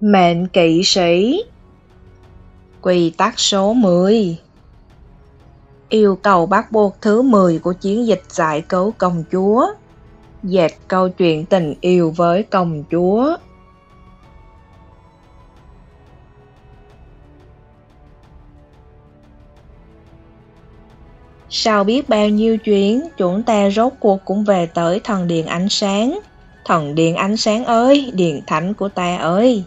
Mệnh kỵ sĩ Quy tắc số 10 Yêu cầu bắt buộc thứ 10 của chiến dịch giải cứu công chúa Dệt câu chuyện tình yêu với công chúa Sau biết bao nhiêu chuyến, chúng ta rốt cuộc cũng về tới thần điện ánh sáng. Thần điện ánh sáng ơi, điện thánh của ta ơi!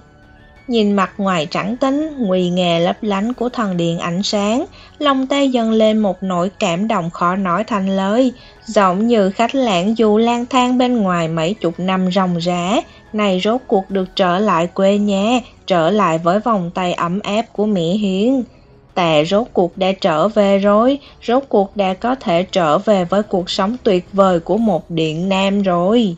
Nhìn mặt ngoài trắng tinh, nguy nghề lấp lánh của thần điện ánh sáng, lòng tay dâng lên một nỗi cảm động khó nói thành lời, giống như khách lãng dù lang thang bên ngoài mấy chục năm ròng rã, này rốt cuộc được trở lại quê nhà, trở lại với vòng tay ấm áp của Mỹ Hiến. Tệ rốt cuộc đã trở về rồi, rốt cuộc đã có thể trở về với cuộc sống tuyệt vời của một điện nam rồi.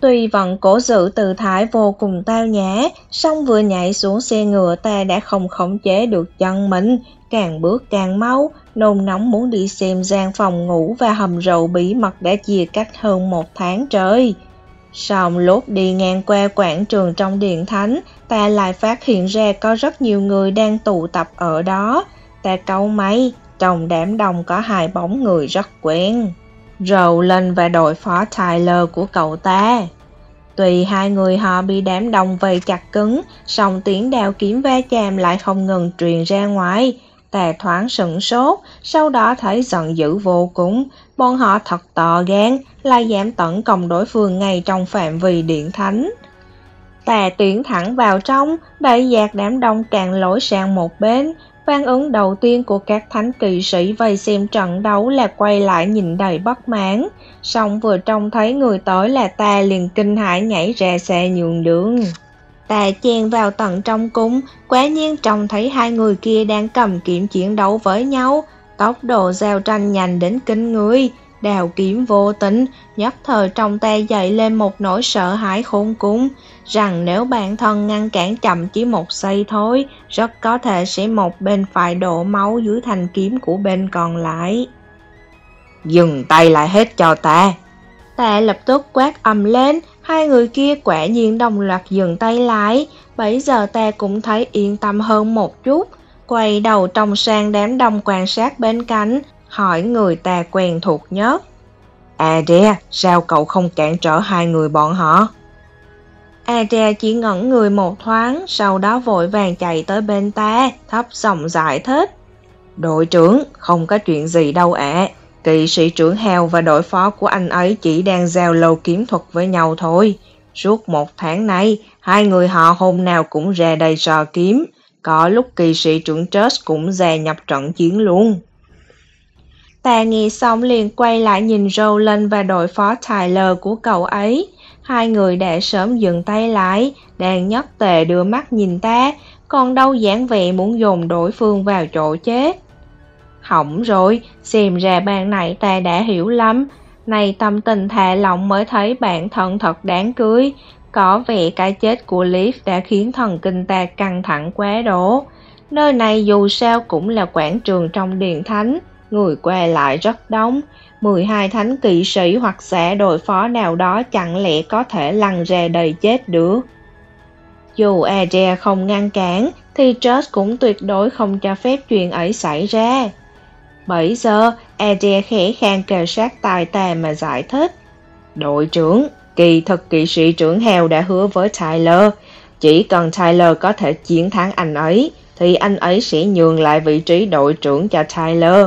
Tuy vẫn cố giữ tự thái vô cùng tao nhã, song vừa nhảy xuống xe ngựa ta đã không khống chế được chân mình, càng bước càng mau, nôn nóng muốn đi xem gian phòng ngủ và hầm rượu bí mật đã chia cách hơn một tháng trời. Xong lúc đi ngang qua quảng trường trong điện thánh, ta lại phát hiện ra có rất nhiều người đang tụ tập ở đó. Ta câu máy trong đám đông có hai bóng người rất quen. Rowland và đội phó Tyler của cậu ta. Tuy hai người họ bị đám đông vây chặt cứng, song tiếng đeo kiếm va chạm lại không ngừng truyền ra ngoài. Tà thoáng sửng sốt, sau đó thấy giận dữ vô cùng. Bọn họ thật tò gan, lại dám tấn công đối phương ngay trong phạm vi điện thánh. Tà tiến thẳng vào trong, đẩy dạt đám đông càng lối sang một bên, Phản ứng đầu tiên của các thánh kỵ sĩ vây xem trận đấu là quay lại nhìn đầy bất mãn. song vừa trông thấy người tới là ta liền kinh hãi nhảy ra xe nhường đường. Ta chen vào tận trong cúng, quá nhiên trông thấy hai người kia đang cầm kiếm chiến đấu với nhau. Tốc độ giao tranh nhanh đến kinh người, đào kiếm vô tính, nhất thời trong ta dậy lên một nỗi sợ hãi khôn cung, rằng nếu bản thân ngăn cản chậm chỉ một giây thôi, rất có thể sẽ một bên phải đổ máu dưới thanh kiếm của bên còn lại. Dừng tay lại hết cho ta. Ta lập tức quát ầm lên, hai người kia quả nhiên đồng loạt dừng tay lại, bấy giờ ta cũng thấy yên tâm hơn một chút. Quay đầu trông sang đám đông quan sát bên cạnh, hỏi người ta quen thuộc nhất. Adria, sao cậu không cản trở hai người bọn họ? Adria chỉ ngẩn người một thoáng, sau đó vội vàng chạy tới bên ta, thấp giọng giải thích. Đội trưởng, không có chuyện gì đâu ạ. Kỵ sĩ trưởng heo và đội phó của anh ấy chỉ đang giao lâu kiếm thuật với nhau thôi. Suốt một tháng nay, hai người họ hôm nào cũng ra đây sò kiếm. Có lúc kỳ sĩ trưởng Church cũng gia nhập trận chiến luôn. Ta nghe xong liền quay lại nhìn Roland và đội phó Tyler của cậu ấy. Hai người đã sớm dừng tay lại, đang nhất tề đưa mắt nhìn ta, còn đâu dáng vẻ muốn dồn đối phương vào chỗ chết. Hỏng rồi, xem ra bạn này ta đã hiểu lắm. Này tâm tình thà lỏng mới thấy bản thân thật đáng cưới. Có vẻ cái chết của Leaf đã khiến thần kinh ta căng thẳng quá độ. Nơi này dù sao cũng là quảng trường trong điện thánh, người qua lại rất đông. 12 thánh kỵ sĩ hoặc sẽ đội phó nào đó chẳng lẽ có thể lằn rè đầy chết được. Dù e Adria không ngăn cản, thì Josh cũng tuyệt đối không cho phép chuyện ấy xảy ra. Bây giờ, e Adria khẽ khang kề sát tài tà mà giải thích. Đội trưởng, kỳ thực kỵ sĩ trưởng heo đã hứa với Tyler, chỉ cần Tyler có thể chiến thắng anh ấy, thì anh ấy sẽ nhường lại vị trí đội trưởng cho Tyler.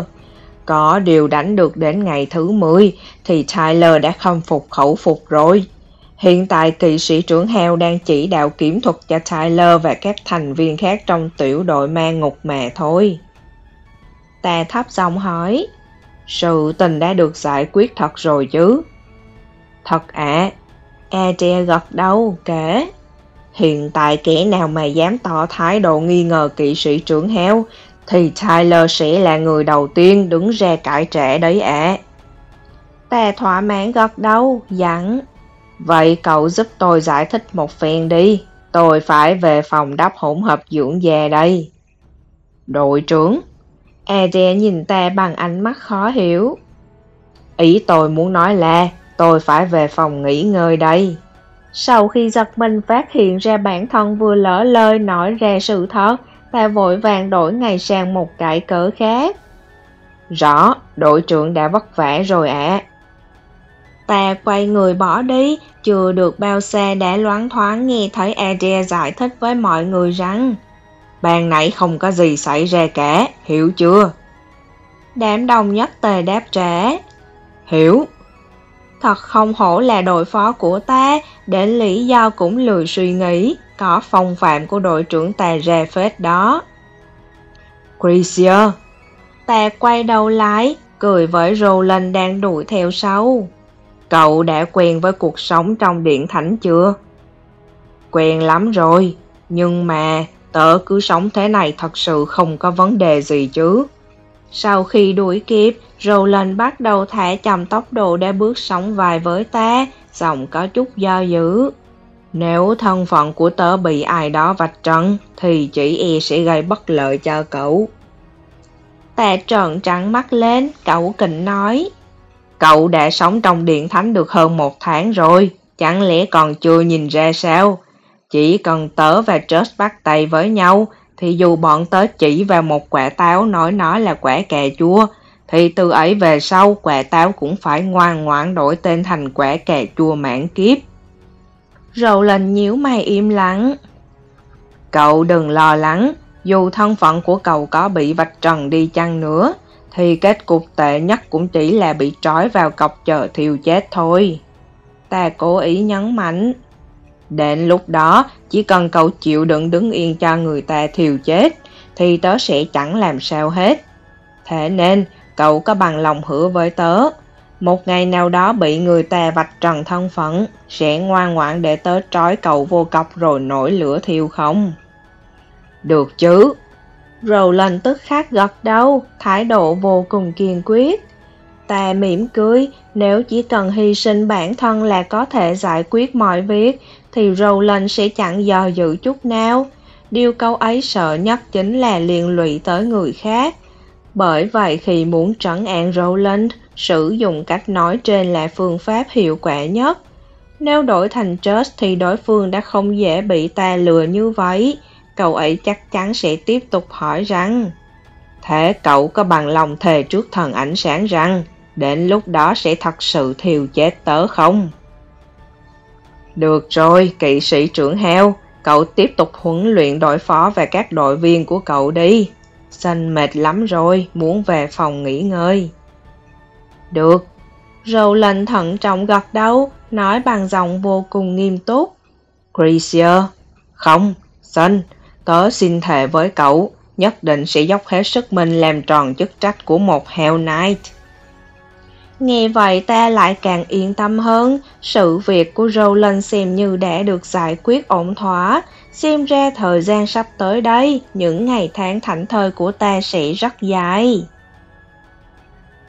Có điều đánh được đến ngày thứ 10 thì Tyler đã khâm phục khẩu phục rồi. Hiện tại kỵ sĩ trưởng heo đang chỉ đạo kiểm thuật cho Tyler và các thành viên khác trong tiểu đội mang ngục mà thôi. Ta thấp giọng hỏi. Sự tình đã được giải quyết thật rồi chứ? Thật ạ. E à. Adria gật đầu, kể. Hiện tại kẻ nào mà dám tỏ thái độ nghi ngờ kỵ sĩ trưởng heo thì Tyler sẽ là người đầu tiên đứng ra cãi trẻ đấy ạ. À. Ta thỏa mãn gật đầu, dặn. Vậy cậu giúp tôi giải thích một phen đi. Tôi phải về phòng đắp hỗn hợp dưỡng da đây. Đội trưởng. Adria nhìn ta bằng ánh mắt khó hiểu. Ý tôi muốn nói là tôi phải về phòng nghỉ ngơi đây. Sau khi giật mình phát hiện ra bản thân vừa lỡ lời nói ra sự thật, ta vội vàng đổi ngày sang một cái cỡ khác. Rõ, đội trưởng đã vất vả rồi ạ. À. Ta quay người bỏ đi, chưa được bao xa đã loáng thoáng nghe thấy Adria giải thích với mọi người rằng Ban nãy không có gì xảy ra cả, hiểu chưa? Đám đông nhất tề đáp trả Hiểu Thật không hổ là đội phó của ta, đến lý do cũng lười suy nghĩ, có phong phạm của đội trưởng ta ra phết đó. Chrisia Ta quay đầu lại, cười với Roland đang đuổi theo sau. Cậu đã quen với cuộc sống trong điện thánh chưa? Quen lắm rồi, nhưng mà tớ cứ sống thế này thật sự không có vấn đề gì chứ. Sau khi đuổi kịp, Roland bắt đầu thả chậm tốc độ để bước sóng vai với ta, giọng có chút do dự. Nếu thân phận của tớ bị ai đó vạch trần, thì chỉ e sẽ gây bất lợi cho cậu. Ta trợn trắng mắt lên, cậu kịnh nói. Cậu đã sống trong điện thánh được hơn một tháng rồi, chẳng lẽ còn chưa nhìn ra sao? Chỉ cần tớ và Just bắt tay với nhau, thì dù bọn tớ chỉ vào một quả táo nói nó là quả cà chua, thì từ ấy về sau quả táo cũng phải ngoan ngoãn đổi tên thành quả cà chua mãn kiếp. Rầu lên nhíu mày im lặng. Cậu đừng lo lắng, dù thân phận của cậu có bị vạch trần đi chăng nữa, thì kết cục tệ nhất cũng chỉ là bị trói vào cọc chờ thiêu chết thôi. Ta cố ý nhấn mạnh. Đến lúc đó, chỉ cần cậu chịu đựng đứng yên cho người ta thiêu chết, thì tớ sẽ chẳng làm sao hết. Thế nên, cậu có bằng lòng hứa với tớ. Một ngày nào đó bị người ta vạch trần thân phận, sẽ ngoan ngoãn để tớ trói cậu vô cọc rồi nổi lửa thiêu không? Được chứ. Rầu lên tức khắc gật đầu, thái độ vô cùng kiên quyết. Ta mỉm cười, nếu chỉ cần hy sinh bản thân là có thể giải quyết mọi việc, thì Roland sẽ chẳng do dự chút nào. Điều câu ấy sợ nhất chính là liên lụy tới người khác. Bởi vậy khi muốn trấn an Roland, sử dụng cách nói trên là phương pháp hiệu quả nhất. Nếu đổi thành Just thì đối phương đã không dễ bị ta lừa như vậy. Cậu ấy chắc chắn sẽ tiếp tục hỏi rằng Thế cậu có bằng lòng thề trước thần ánh sáng rằng đến lúc đó sẽ thật sự thiêu chết tớ không? Được rồi, kỵ sĩ trưởng heo, cậu tiếp tục huấn luyện đội phó và các đội viên của cậu đi. Xanh mệt lắm rồi, muốn về phòng nghỉ ngơi. Được. Râu lệnh thận trọng gật đầu, nói bằng giọng vô cùng nghiêm túc. Gracier, không, Xanh, tớ xin thề với cậu, nhất định sẽ dốc hết sức mình làm tròn chức trách của một Hell Knight. Nghe vậy ta lại càng yên tâm hơn, sự việc của Roland xem như đã được giải quyết ổn thỏa, xem ra thời gian sắp tới đây, những ngày tháng thảnh thơi của ta sẽ rất dài.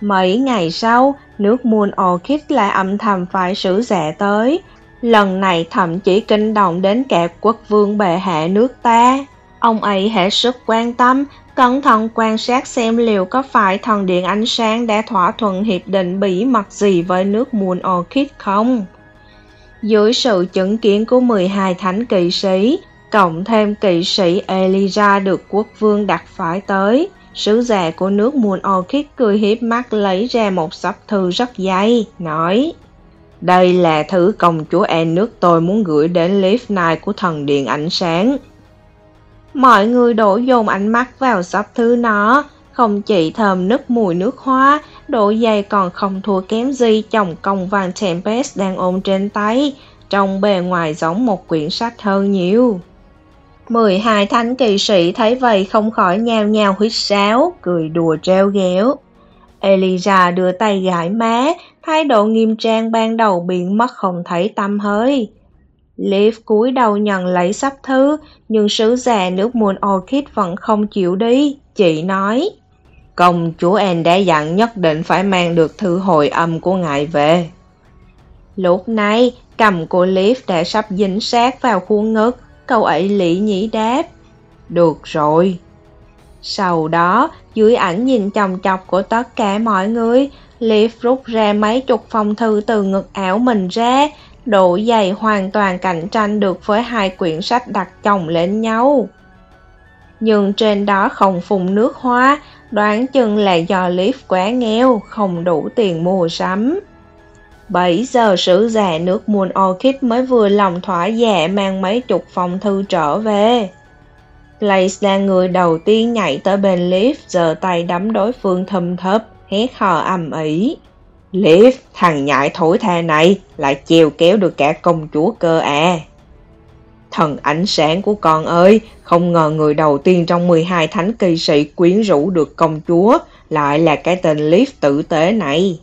Mấy ngày sau, nước Moon Orchid lại âm thầm phải sử dạ tới, lần này thậm chí kinh động đến cả quốc vương bệ hạ nước ta. Ông ấy hết sức quan tâm, cẩn thận quan sát xem liệu có phải thần điện ánh sáng đã thỏa thuận hiệp định bí mật gì với nước Moon Orchid không. Dưới sự chứng kiến của 12 thánh kỵ sĩ, cộng thêm kỵ sĩ Elijah được quốc vương đặt phải tới, sứ giả của nước Moon Orchid cười hiếp mắt lấy ra một sắp thư rất dày, nói Đây là thứ công chúa e nước tôi muốn gửi đến Leaf Night của thần điện ánh sáng. Mọi người đổ dồn ánh mắt vào sắp thứ nó, không chỉ thơm nức mùi nước hoa, độ dày còn không thua kém gì chồng công vàng Tempest đang ôm trên tay, trong bề ngoài giống một quyển sách hơn nhiều. mười hai thánh kỳ sĩ thấy vậy không khỏi nhao nhao huýt sáo, cười đùa treo ghéo. elisa đưa tay gãi má, thái độ nghiêm trang ban đầu biến mất không thấy tâm hơi. Liv cúi đầu nhận lấy sắp thư, nhưng sứ giả nước Moon Orchid vẫn không chịu đi. Chị nói, công chúa Anne đã dặn nhất định phải mang được thư hồi âm của ngài về. Lúc này, cầm của Liv đã sắp dính sát vào khuôn ngực, cậu ấy lỉ nhĩ đáp. Được rồi. Sau đó, dưới ảnh nhìn chồng chọc của tất cả mọi người, Liv rút ra mấy chục phong thư từ ngực ảo mình ra, độ dày hoàn toàn cạnh tranh được với hai quyển sách đặt chồng lên nhau. Nhưng trên đó không phùng nước hoa, đoán chừng là do Leaf quá nghèo, không đủ tiền mua sắm. Bảy giờ sử giả nước Moon Orchid mới vừa lòng thỏa dạ mang mấy chục phong thư trở về. Blaze là người đầu tiên nhảy tới bên Leaf, giơ tay đấm đối phương thâm thấp, hét hò ầm ĩ. Leaf, thằng nhại thổi tha này, lại chiều kéo được cả công chúa cơ à. Thần ánh sáng của con ơi, không ngờ người đầu tiên trong 12 thánh kỳ sĩ quyến rũ được công chúa, lại là cái tên Leaf tử tế này.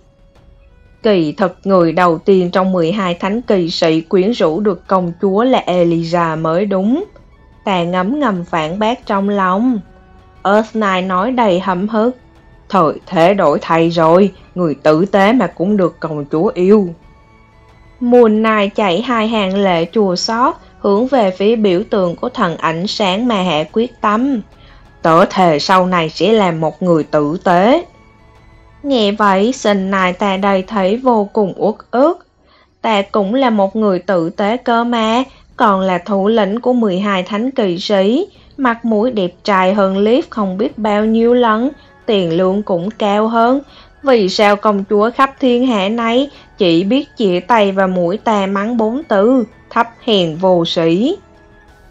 Kỳ thật người đầu tiên trong 12 thánh kỳ sĩ quyến rũ được công chúa là Eliza mới đúng. Tà ngấm ngầm phản bác trong lòng. Earth Knight nói đầy hậm hực. Thời thế đổi thay rồi, người tử tế mà cũng được công chúa yêu. Moon Knight chảy hai hàng lệ chùa xót, hướng về phía biểu tượng của thần ảnh sáng mà hạ quyết tâm. Tớ thề sau này sẽ là một người tử tế. Nghe vậy, sinh nài ta đây thấy vô cùng uất ức. Ta cũng là một người tử tế cơ mà, còn là thủ lĩnh của 12 thánh kỳ sĩ, mặt mũi đẹp trai hơn Leaf không biết bao nhiêu lần, tiền lương cũng cao hơn. Vì sao công chúa khắp thiên hạ này chỉ biết chĩa tay và mũi ta mắng bốn từ, thấp hèn vô sĩ.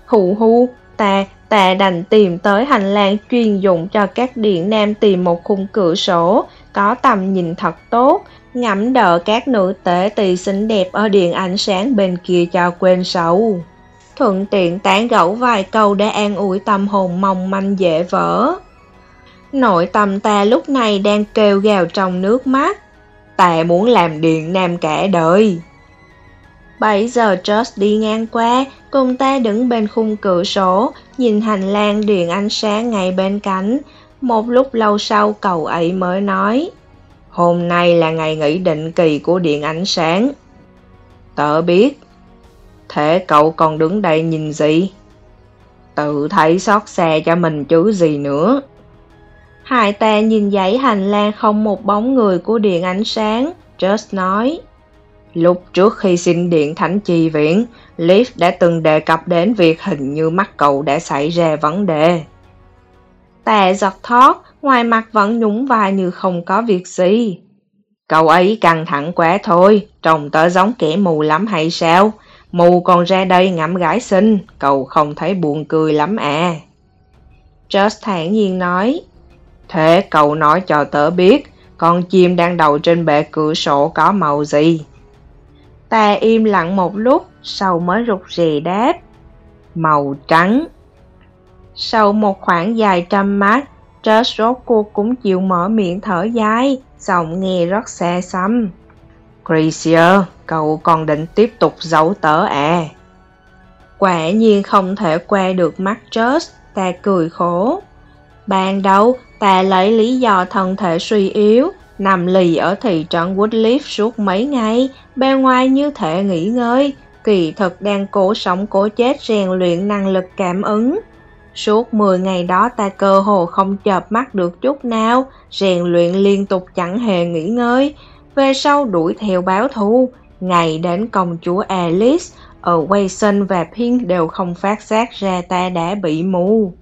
Hù hu, ta, ta đành tìm tới hành lang chuyên dụng cho các điện nam tìm một khung cửa sổ, có tầm nhìn thật tốt, ngắm đỡ các nữ tể tỳ xinh đẹp ở điện ánh sáng bên kia cho quên sầu. Thuận tiện tán gẫu vài câu để an ủi tâm hồn mong manh dễ vỡ. Nội tâm ta lúc này đang kêu gào trong nước mắt. Ta muốn làm điện nam cả đời. Bảy giờ Josh đi ngang qua, cùng ta đứng bên khung cửa sổ, nhìn hành lang điện ánh sáng ngay bên cạnh. Một lúc lâu sau cậu ấy mới nói, Hôm nay là ngày nghỉ định kỳ của điện ánh sáng. Tớ biết. Thế cậu còn đứng đây nhìn gì? Tự thấy xót xa cho mình chứ gì nữa. Hai ta nhìn dãy hành lang không một bóng người của điện ánh sáng, Just nói. Lúc trước khi xin điện thánh chi viện, Leaf đã từng đề cập đến việc hình như mắt cậu đã xảy ra vấn đề. Tà giật thoát, ngoài mặt vẫn nhúng vai như không có việc gì. Cậu ấy căng thẳng quá thôi, trông tớ giống kẻ mù lắm hay sao? Mù còn ra đây ngắm gái xinh, cậu không thấy buồn cười lắm à. Just thản nhiên nói, Thế cậu nói cho tớ biết, con chim đang đậu trên bệ cửa sổ có màu gì? Ta im lặng một lúc, sau mới rụt rè đáp. Màu trắng. Sau một khoảng dài trăm mát, Trớt rốt cuộc cũng chịu mở miệng thở dài, giọng nghe rất xe xăm. Gracier, cậu còn định tiếp tục giấu tớ à? Quả nhiên không thể qua được mắt Trớt, ta cười khổ. Ban đầu, ta lấy lý do thân thể suy yếu, nằm lì ở thị trấn Woodleaf suốt mấy ngày, bên ngoài như thể nghỉ ngơi, kỳ thực đang cố sống cố chết rèn luyện năng lực cảm ứng. Suốt 10 ngày đó ta cơ hồ không chợp mắt được chút nào, rèn luyện liên tục chẳng hề nghỉ ngơi. Về sau đuổi theo báo thù, ngày đến công chúa Alice, ở Wayson và Pink đều không phát giác ra ta đã bị mù.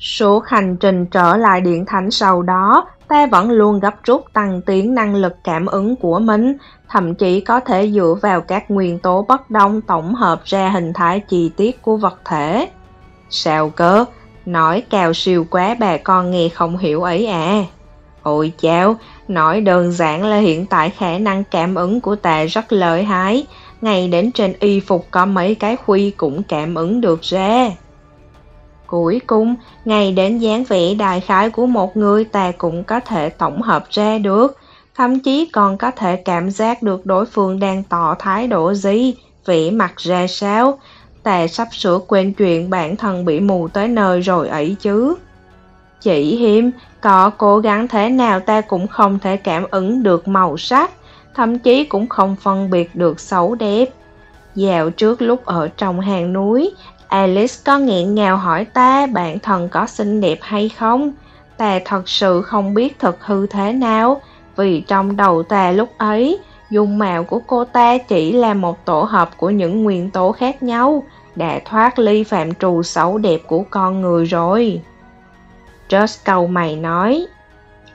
Suốt hành trình trở lại điện thánh sau đó, ta vẫn luôn gấp rút tăng tiến năng lực cảm ứng của mình, thậm chí có thể dựa vào các nguyên tố bất đông tổng hợp ra hình thái chi tiết của vật thể. Sao cơ? Nói cao siêu quá bà con nghe không hiểu ấy à. Ôi chao, nói đơn giản là hiện tại khả năng cảm ứng của ta rất lợi hại, ngay đến trên y phục có mấy cái khuy cũng cảm ứng được ra. Cuối cùng, ngay đến dáng vẻ đại khái của một người ta cũng có thể tổng hợp ra được, thậm chí còn có thể cảm giác được đối phương đang tỏ thái độ gì, vẻ mặt ra sao, ta sắp sửa quên chuyện bản thân bị mù tới nơi rồi ấy chứ. Chỉ hiếm, có cố gắng thế nào ta cũng không thể cảm ứng được màu sắc, thậm chí cũng không phân biệt được xấu đẹp. Dạo trước lúc ở trong hang núi, Alice có nghẹn ngào hỏi ta bạn thần có xinh đẹp hay không. Ta thật sự không biết thật hư thế nào, vì trong đầu ta lúc ấy, Dung mạo của cô ta chỉ là một tổ hợp của những nguyên tố khác nhau, đã thoát ly phạm trù xấu đẹp của con người rồi. Just câu mày nói,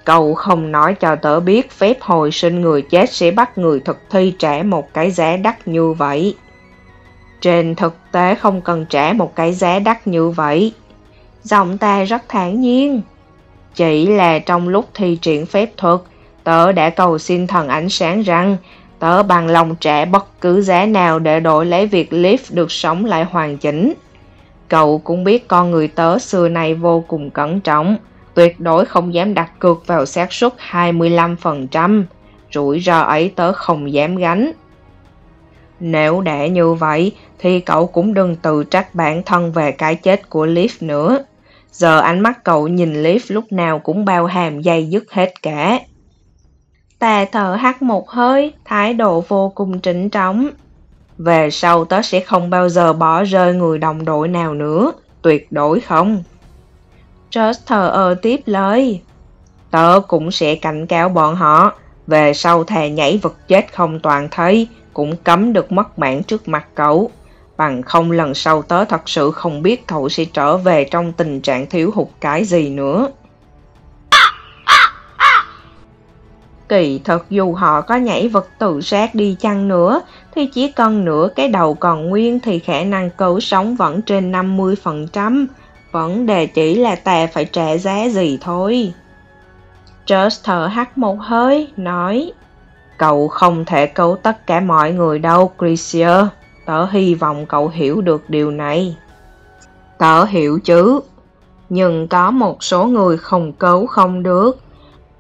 Cậu không nói cho tớ biết phép hồi sinh người chết sẽ bắt người thực thi trả một cái giá đắt như vậy. Trên thực tế không cần trả một cái giá đắt như vậy. Giọng ta rất thản nhiên. Chỉ là trong lúc thi triển phép thuật, tớ đã cầu xin thần ánh sáng rằng tớ bằng lòng trả bất cứ giá nào để đổi lấy việc Leaf được sống lại hoàn chỉnh. Cậu cũng biết con người tớ xưa nay vô cùng cẩn trọng, tuyệt đối không dám đặt cược vào xác suất 25%, rủi ro ấy tớ không dám gánh. Nếu đã như vậy, thì cậu cũng đừng tự trách bản thân về cái chết của Leaf nữa. Giờ ánh mắt cậu nhìn Leaf lúc nào cũng bao hàm dây dứt hết cả. Tà thở hắt một hơi, thái độ vô cùng trịnh trọng. Về sau tớ sẽ không bao giờ bỏ rơi người đồng đội nào nữa, tuyệt đối không. Just thờ ơ tiếp lời. Tớ cũng sẽ cảnh cáo bọn họ, về sau thà nhảy vật chết không toàn thấy, cũng cấm được mất mạng trước mặt cậu. Bằng không lần sau tớ thật sự không biết cậu sẽ trở về trong tình trạng thiếu hụt cái gì nữa. Kỳ thật dù họ có nhảy vật tự sát đi chăng nữa, thì chỉ cần nửa cái đầu còn nguyên thì khả năng cứu sống vẫn trên 50%. Vấn đề chỉ là tè phải trả giá gì thôi. Just thở hắt một hơi, nói Cậu không thể cứu tất cả mọi người đâu, Christian. Tớ hy vọng cậu hiểu được điều này. Tớ hiểu chứ, nhưng có một số người không cứu không được.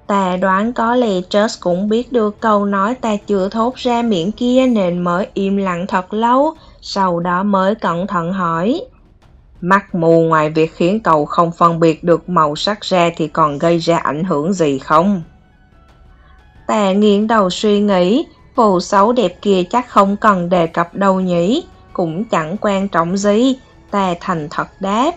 Ta đoán có lẽ Just cũng biết được câu nói ta chưa thốt ra miệng kia nên mới im lặng thật lâu, sau đó mới cẩn thận hỏi. Mắt mù ngoài việc khiến cậu không phân biệt được màu sắc ra thì còn gây ra ảnh hưởng gì không? Tà nghiêng đầu suy nghĩ, vụ xấu đẹp kia chắc không cần đề cập đâu nhỉ, cũng chẳng quan trọng gì, ta thành thật đáp.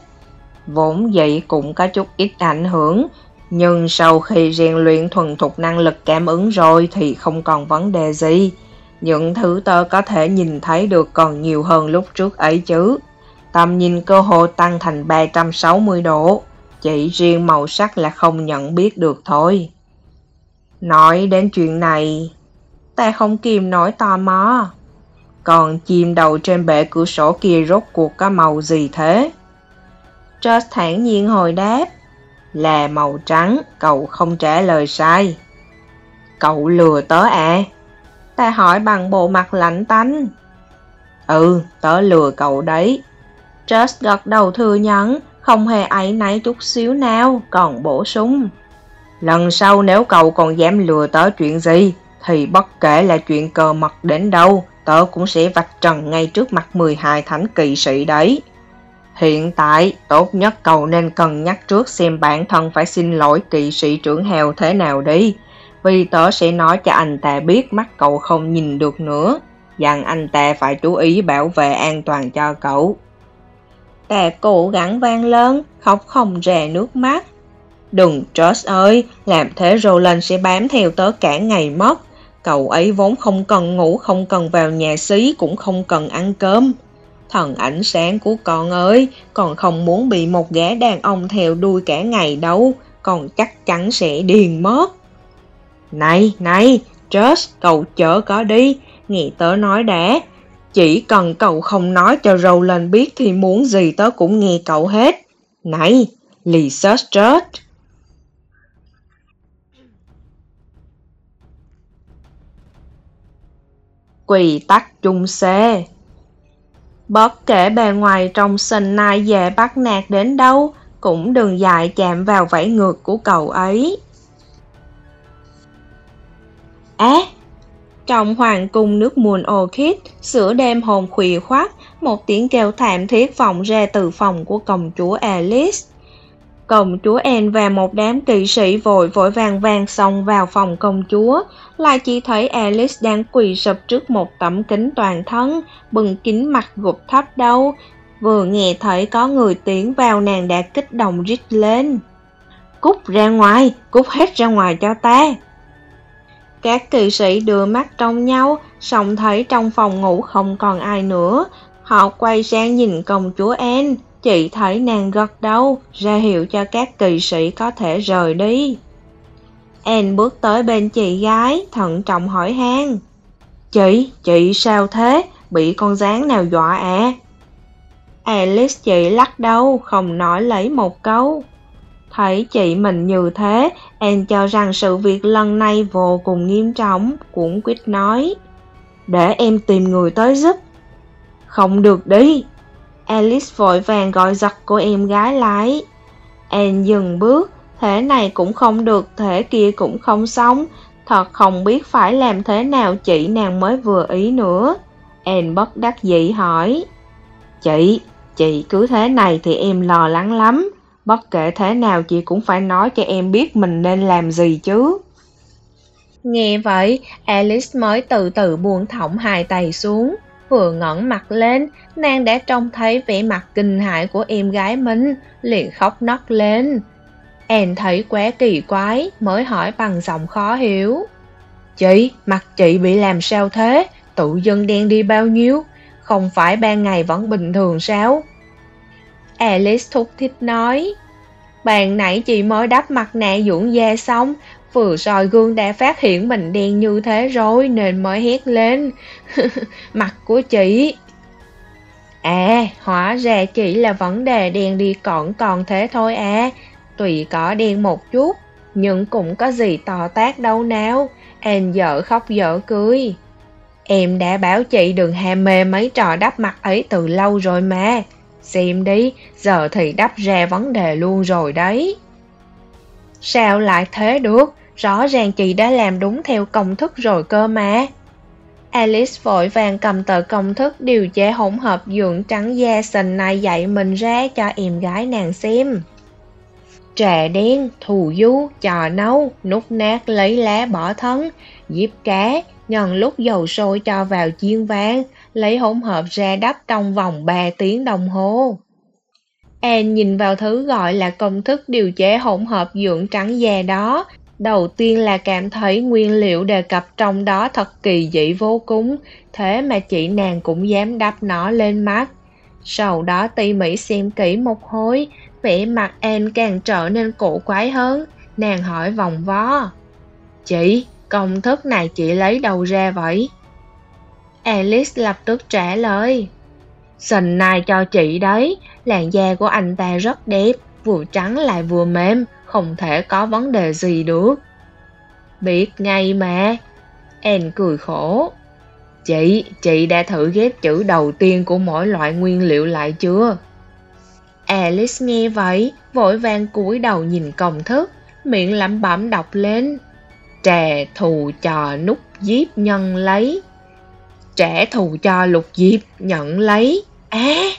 Vốn dĩ cũng có chút ít ảnh hưởng, nhưng sau khi rèn luyện thuần thục năng lực cảm ứng rồi thì không còn vấn đề gì. Những thứ tớ có thể nhìn thấy được còn nhiều hơn lúc trước ấy chứ. Tầm nhìn cơ hồ tăng thành 360 độ, chỉ riêng màu sắc là không nhận biết được thôi. Nói đến chuyện này, ta không kìm nổi tò mò. Còn chim đầu trên bệ cửa sổ kia rốt cuộc có màu gì thế? Josh thản nhiên hồi đáp, là màu trắng, cậu không trả lời sai. Cậu lừa tớ à? Ta hỏi bằng bộ mặt lạnh tanh. Ừ, tớ lừa cậu đấy. Josh gật đầu thừa nhận, không hề ấy nấy chút xíu nào, còn bổ sung. Lần sau nếu cậu còn dám lừa tớ chuyện gì, thì bất kể là chuyện cờ mật đến đâu, tớ cũng sẽ vạch trần ngay trước mặt 12 thánh kỵ sĩ đấy. Hiện tại, tốt nhất cậu nên cân nhắc trước xem bản thân phải xin lỗi kỵ sĩ trưởng heo thế nào đi, vì tớ sẽ nói cho anh ta biết mắt cậu không nhìn được nữa, rằng anh ta phải chú ý bảo vệ an toàn cho cậu. Ta cố gắng vang lớn, khóc không rè nước mắt. Đừng, Josh ơi, làm thế Roland sẽ bám theo tớ cả ngày mất. Cậu ấy vốn không cần ngủ, không cần vào nhà xí, cũng không cần ăn cơm. Thần ánh sáng của con ơi, còn không muốn bị một gã đàn ông theo đuôi cả ngày đâu, còn chắc chắn sẽ điền mất. Này, này, Josh, cậu chở có đi, nghe tớ nói đã, chỉ cần cậu không nói cho Roland biết thì muốn gì tớ cũng nghe cậu hết. Này, Lisa josh Quy tắc chung xê. Bất kể bề ngoài trong sinh nai về bắt nạt đến đâu, cũng đừng dại chạm vào vảy ngược của cậu ấy. Á, à, trong hoàng cung nước muôn khít, sữa đêm hồn khuya khoát, một tiếng kêu thảm thiết vọng ra từ phòng của công chúa Alice. Công chúa Anne và một đám kỵ sĩ vội vội vàng vàng xông vào phòng công chúa, lại chỉ thấy Alice đang quỳ sụp trước một tấm kính toàn thân, bừng kính mặt gục thấp đâu. Vừa nghe thấy có người tiến vào nàng đã kích động rít lên. Cút ra ngoài, cút hết ra ngoài cho ta. Các kỵ sĩ đưa mắt trong nhau, xong thấy trong phòng ngủ không còn ai nữa. Họ quay sang nhìn công chúa Anne, chị thấy nàng gật đầu, ra hiệu cho các kỳ sĩ có thể rời đi. Anne bước tới bên chị gái, thận trọng hỏi han. Chị, chị sao thế? Bị con rắn nào dọa à? Alice chị lắc đầu, không nói lấy một câu. Thấy chị mình như thế, Anne cho rằng sự việc lần này vô cùng nghiêm trọng, cũng quyết nói. Để em tìm người tới giúp. Không được đi. Alice vội vàng gọi giật cô em gái lái. Anne dừng bước, thế này cũng không được, thế kia cũng không xong. Thật không biết phải làm thế nào chị nàng mới vừa ý nữa. Anne bất đắc dĩ hỏi. Chị, chị cứ thế này thì em lo lắng lắm. Bất kể thế nào chị cũng phải nói cho em biết mình nên làm gì chứ. Nghe vậy, Alice mới từ từ buông thõng hai tay xuống. Vừa ngẩng mặt lên, nàng đã trông thấy vẻ mặt kinh hãi của em gái mình, liền khóc nấc lên. Anne thấy quá kỳ quái, mới hỏi bằng giọng khó hiểu. Chị, mặt chị bị làm sao thế? Tự dân đen đi bao nhiêu? Không phải ban ngày vẫn bình thường sao? Alice thúc thích nói. Bạn nãy chị mới đắp mặt nạ dưỡng da xong, vừa soi gương đã phát hiện mình đen như thế rồi nên mới hét lên. mặt của chị. À, hóa ra chỉ là vấn đề đen đi còn còn thế thôi à. Tùy có đen một chút, nhưng cũng có gì to tác đâu nào. Em dở khóc dở cười. Em đã bảo chị đừng ham mê mấy trò đắp mặt ấy từ lâu rồi mà. Xem đi, giờ thì đắp ra vấn đề luôn rồi đấy. Sao lại thế được? Rõ ràng chị đã làm đúng theo công thức rồi cơ mà. Alice vội vàng cầm tờ công thức điều chế hỗn hợp dưỡng trắng da sình này dạy mình ra cho em gái nàng xem. Trà đen, thù du, trò nấu, nút nát lấy lá bỏ thân, diếp cá, nhân lúc dầu sôi cho vào chiên vang, lấy hỗn hợp ra đắp trong vòng 3 tiếng đồng hồ. Anne nhìn vào thứ gọi là công thức điều chế hỗn hợp dưỡng trắng da đó. Đầu tiên là cảm thấy nguyên liệu đề cập trong đó thật kỳ dị vô cùng, thế mà chị nàng cũng dám đắp nó lên mắt. Sau đó tỉ mỉ xem kỹ một hồi, vẻ mặt Anne càng trở nên cổ quái hơn, nàng hỏi vòng vo. Chị, công thức này chị lấy đâu ra vậy? Alice lập tức trả lời. Sình này cho chị đấy, làn da của anh ta rất đẹp, vừa trắng lại vừa mềm, không thể có vấn đề gì được. Biết ngay mà. Anne cười khổ. Chị, chị đã thử ghép chữ đầu tiên của mỗi loại nguyên liệu lại chưa? Alice nghe vậy, vội vàng cúi đầu nhìn công thức, miệng lẩm bẩm đọc lên. Trà thù trò nút diếp nhân lấy trẻ thù cho lục diệp nhận lấy á à,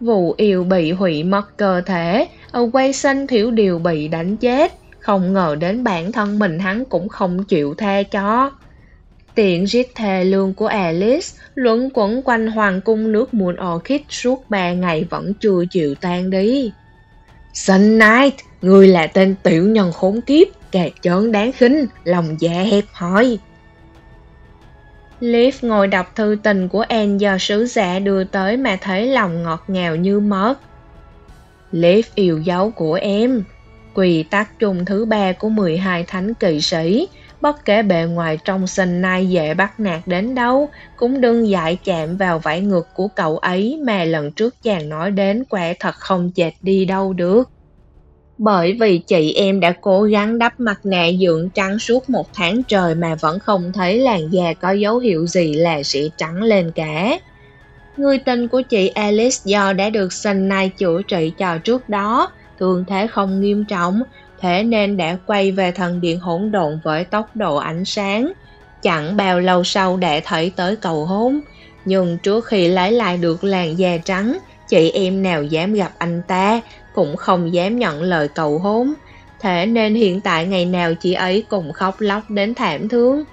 vụ yêu bị hủy mất cơ thể. Ở quay xanh thiểu điều bị đánh chết. Không ngờ đến bản thân mình hắn cũng không chịu tha cho. Tiện giết thề lương của alice luẩn quẩn quanh hoàng cung nước muôn orchid suốt ba ngày vẫn chưa chịu tan đi. Sun Knight, người là tên tiểu nhân khốn kiếp, kẹt chớn đáng khinh, lòng dạ hẹp hòi. Liv ngồi đọc thư tình của Anne do sứ giả đưa tới mà thấy lòng ngọt ngào như mớt. Liv yêu dấu của em, quỳ tắc chung thứ ba của 12 thánh kỵ sĩ, bất kể bề ngoài trong sinh nay dễ bắt nạt đến đâu, cũng đừng dại chạm vào vải ngực của cậu ấy mà lần trước chàng nói đến quả thật không chệch đi đâu được. Bởi vì chị em đã cố gắng đắp mặt nạ dưỡng trắng suốt một tháng trời mà vẫn không thấy làn da có dấu hiệu gì là sẽ trắng lên cả. Người tình của chị Alice do đã được Sunny chữa trị cho trước đó, thương thế không nghiêm trọng, thế nên đã quay về thần điện hỗn độn với tốc độ ánh sáng. Chẳng bao lâu sau đã thấy tới cầu hôn, nhưng trước khi lấy lại được làn da trắng, chị em nào dám gặp anh ta, cũng không dám nhận lời cầu hôn. Thế nên hiện tại ngày nào chị ấy cũng khóc lóc đến thảm thương.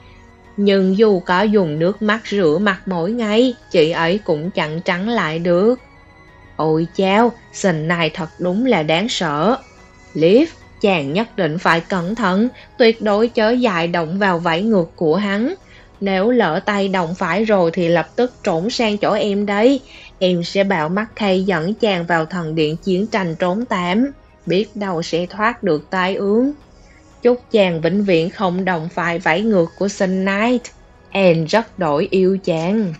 Nhưng dù có dùng nước mắt rửa mặt mỗi ngày, chị ấy cũng chẳng trắng lại được. Ôi chao, sình này thật đúng là đáng sợ. Liv, chàng nhất định phải cẩn thận, tuyệt đối chớ dại động vào vảy ngược của hắn. Nếu lỡ tay động phải rồi thì lập tức trốn sang chỗ em đấy. Em sẽ bảo mắt khay dẫn chàng vào thần điện chiến tranh trốn tám, Biết đâu sẽ thoát được tai ướng. Chúc chàng vĩnh viễn không động phải vảy ngược của Sun Knight. Em rất đổi yêu chàng.